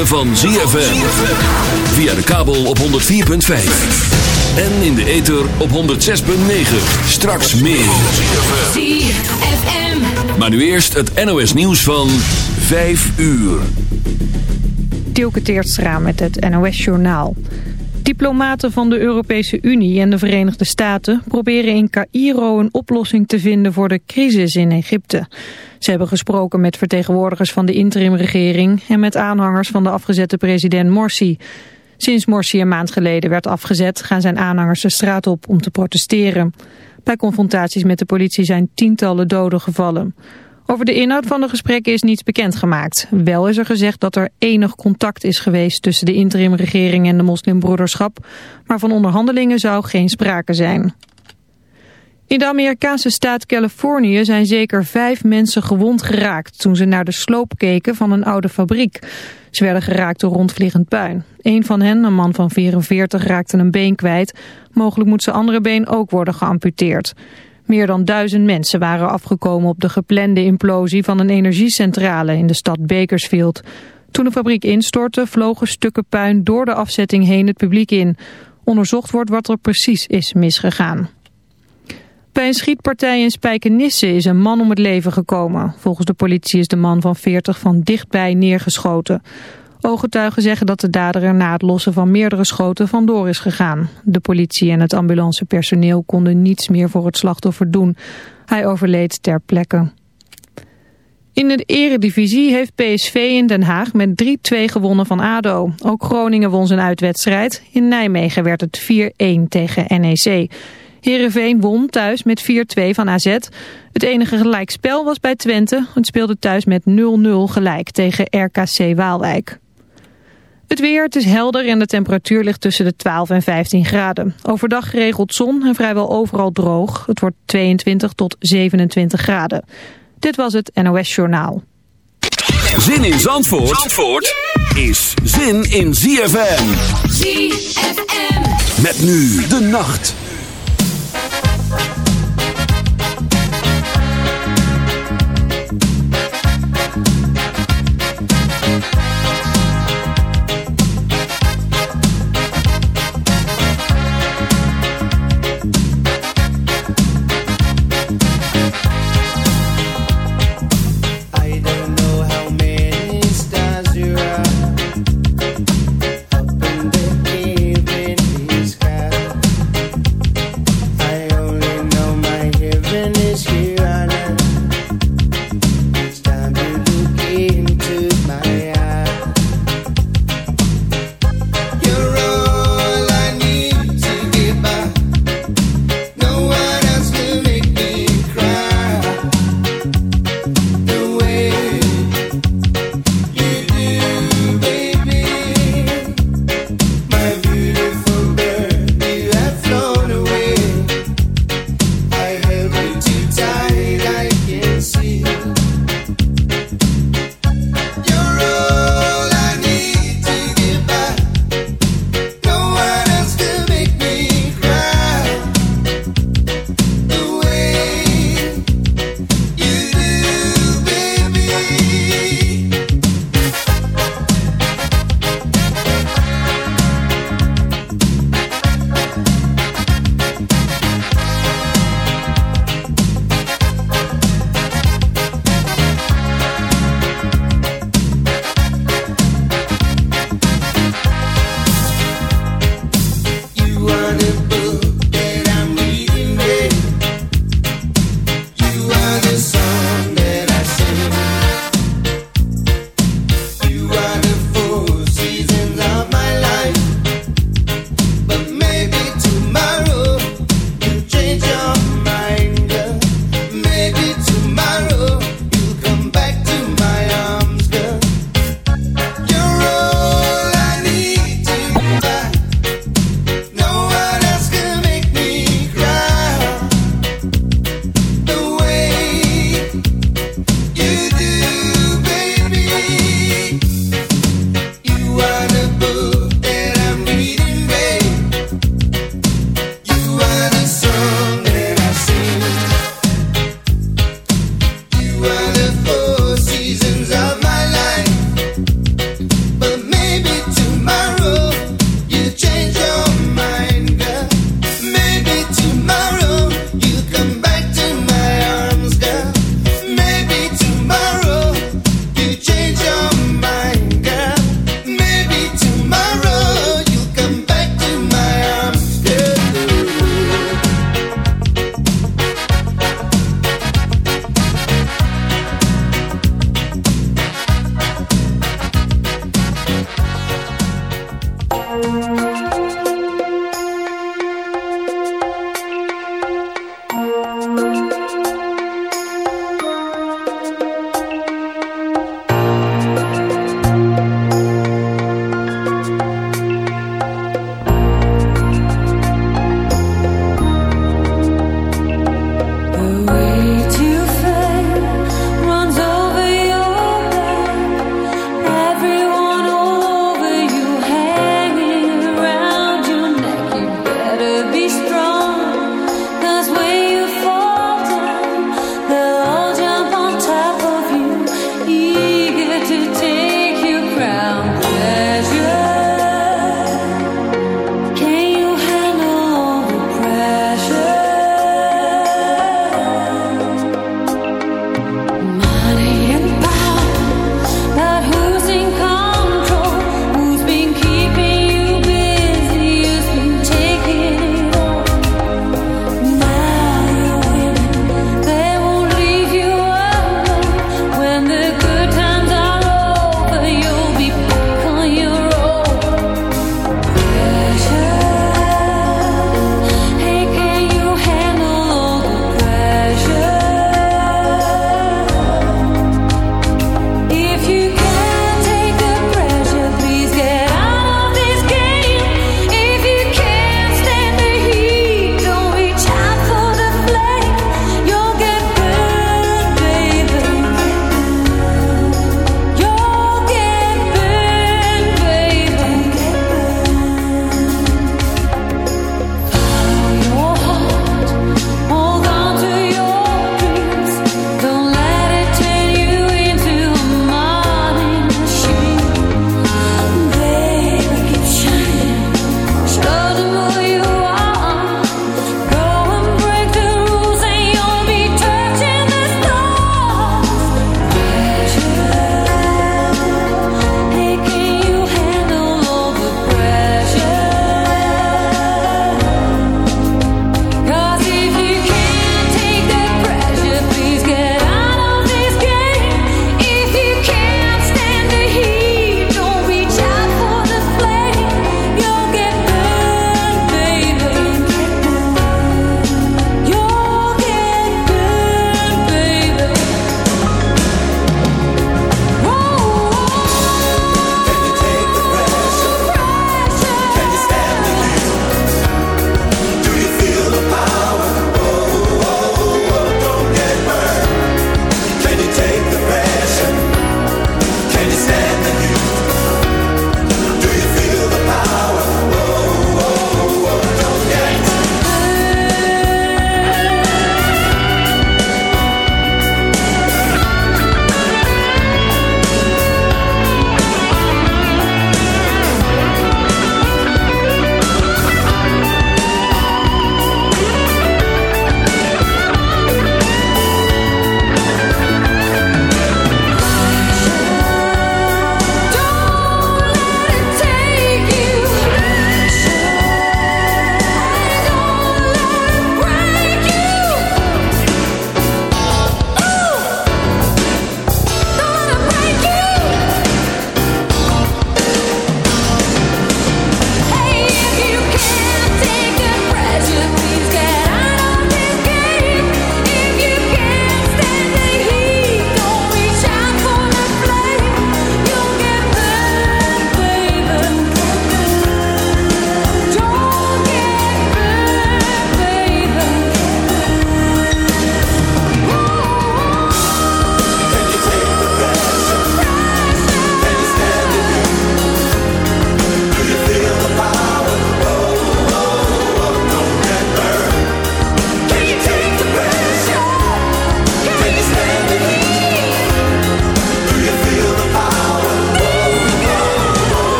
Ritme van ZFM. Via de kabel op 104.5. En in de ether op 106.9. Straks meer. ZFM. Maar nu eerst het NOS nieuws van 5 uur. Tilke Teertstra met het NOS-journaal. Diplomaten van de Europese Unie en de Verenigde Staten proberen in Cairo een oplossing te vinden voor de crisis in Egypte. Ze hebben gesproken met vertegenwoordigers van de interimregering en met aanhangers van de afgezette president Morsi. Sinds Morsi een maand geleden werd afgezet gaan zijn aanhangers de straat op om te protesteren. Bij confrontaties met de politie zijn tientallen doden gevallen. Over de inhoud van de gesprekken is niets bekendgemaakt. Wel is er gezegd dat er enig contact is geweest tussen de interimregering en de moslimbroederschap, maar van onderhandelingen zou geen sprake zijn. In de Amerikaanse staat Californië zijn zeker vijf mensen gewond geraakt toen ze naar de sloop keken van een oude fabriek. Ze werden geraakt door rondvliegend puin. Een van hen, een man van 44, raakte een been kwijt. Mogelijk moet zijn andere been ook worden geamputeerd. Meer dan duizend mensen waren afgekomen op de geplande implosie van een energiecentrale in de stad Bakersfield. Toen de fabriek instortte vlogen stukken puin door de afzetting heen het publiek in. Onderzocht wordt wat er precies is misgegaan. Bij een schietpartij in Spijkenisse is een man om het leven gekomen. Volgens de politie is de man van 40 van dichtbij neergeschoten. Ooggetuigen zeggen dat de dader er na het lossen van meerdere schoten vandoor is gegaan. De politie en het ambulancepersoneel konden niets meer voor het slachtoffer doen. Hij overleed ter plekke. In de eredivisie heeft PSV in Den Haag met 3-2 gewonnen van ADO. Ook Groningen won zijn uitwedstrijd. In Nijmegen werd het 4-1 tegen NEC. Heerenveen won thuis met 4-2 van AZ. Het enige gelijkspel was bij Twente. Het speelde thuis met 0-0 gelijk tegen RKC Waalwijk. Het weer, het is helder en de temperatuur ligt tussen de 12 en 15 graden. Overdag geregeld zon en vrijwel overal droog. Het wordt 22 tot 27 graden. Dit was het NOS Journaal. Zin in Zandvoort, Zandvoort is zin in ZFM. ZFM. Met nu de nacht.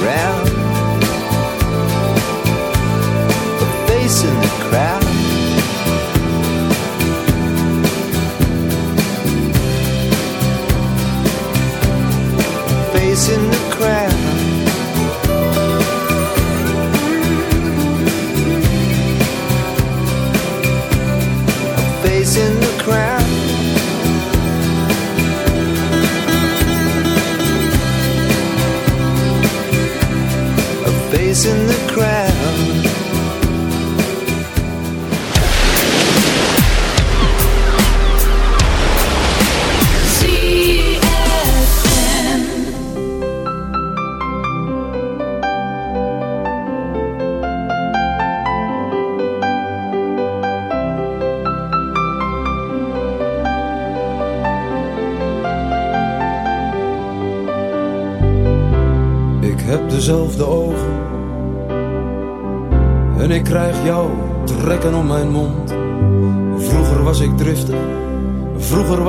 walking in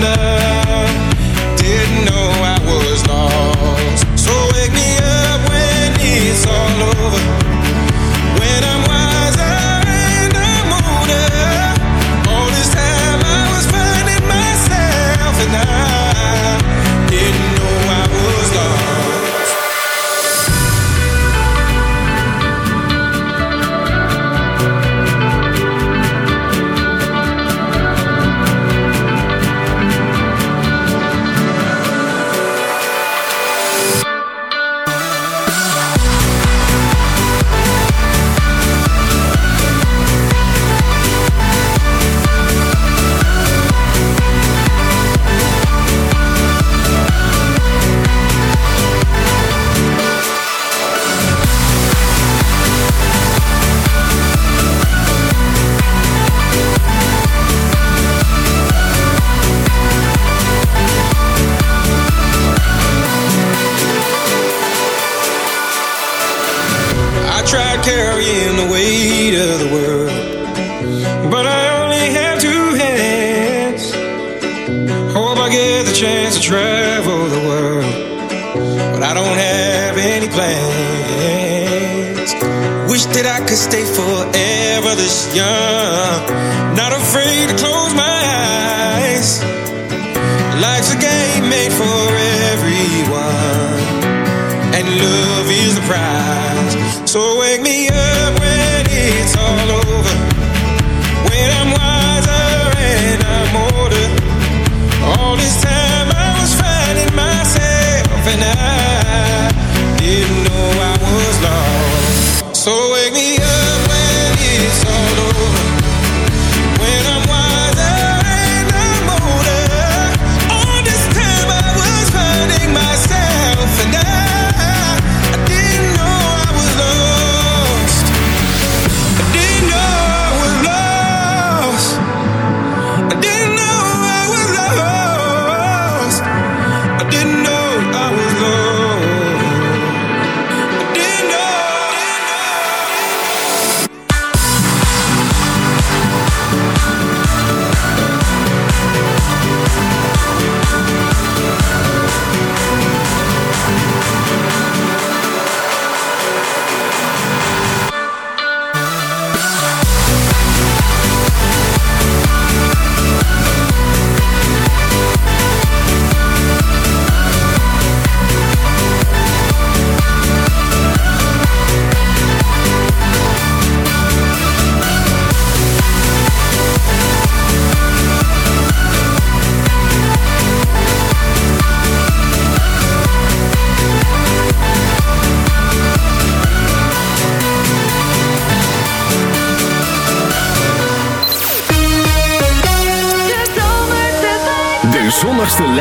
Myself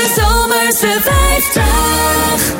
De Zomerse 50.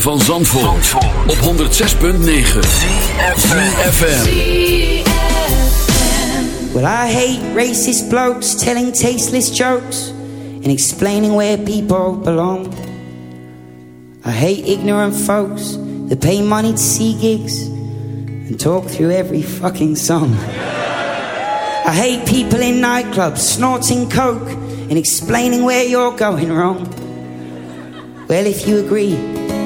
Van Zandvoort, op 106.9 FM. Well, I hate racist blokes telling tasteless jokes and explaining where people belong. I hate ignorant folks that pay money to see gigs and talk through every fucking song. I hate people in nightclubs snorting coke and explaining where you're going wrong. Well, if you agree,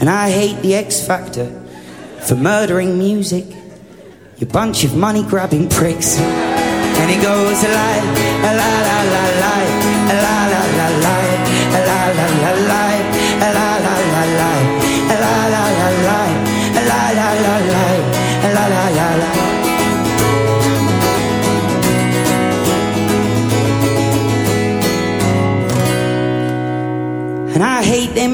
And I hate the X Factor for murdering music, you bunch of money grabbing pricks. And it goes a la a la la la la a la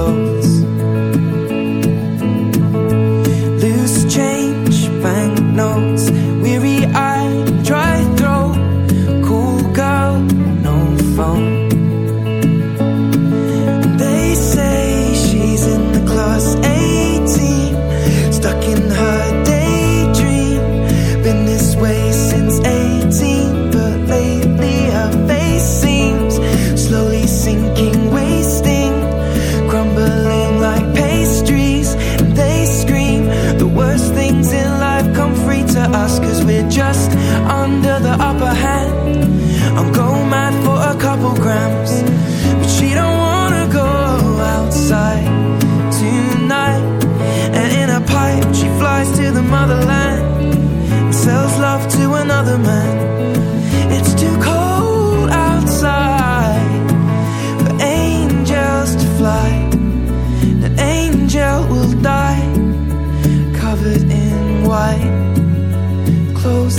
Wet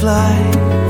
Fly.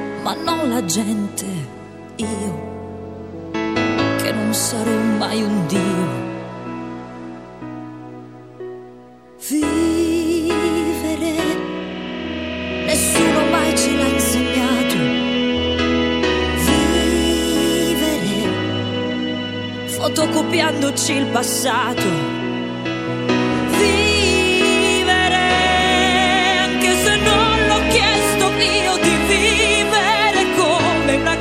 ma non la gente, io che non sarò mai un dio. Vivere, nessuno mai ce l'ha insegnato. Vivere, fotocopiandoci il passato. Vivere, anche se non l'ho chiesto io di vivere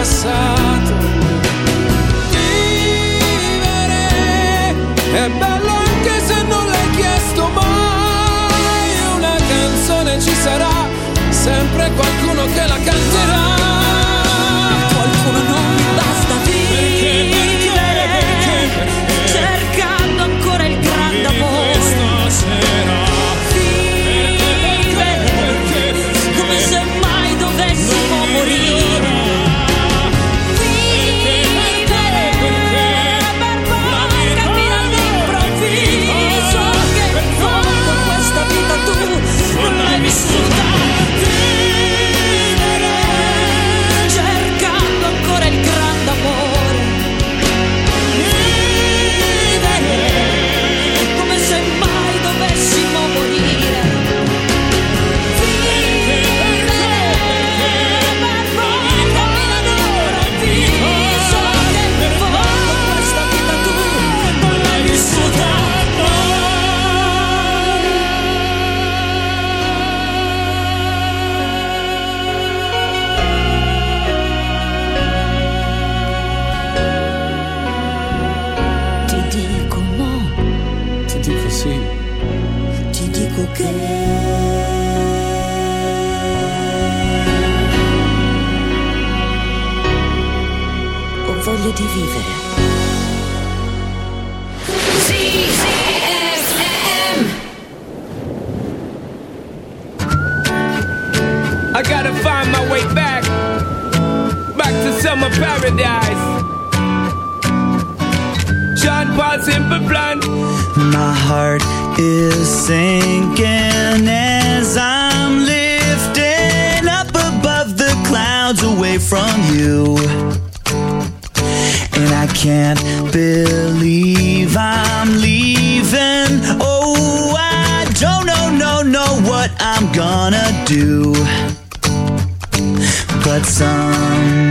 passar. My heart is sinking as I'm lifting up above the clouds away from you. And I can't believe I'm leaving. Oh, I don't know, no, no, what I'm gonna do. But someday